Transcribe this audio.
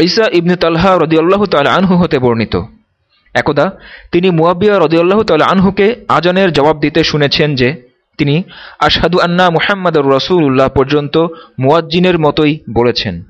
ঈসা ইবনে তালহা রদিয়াল্লাহ তাল আনহু হতে বর্ণিত। একদা, তিনি মুয়াবিয়া রদিয়াল্লাহ তাল আনহুকে আজানের জবাব দিতে শুনেছেন যে, তিনি, আশহাদু আন্না মুহাম্মদ রসুল্লাহ পর্যন্ত মুয়াজ্জিনের মতোই বলেছেন।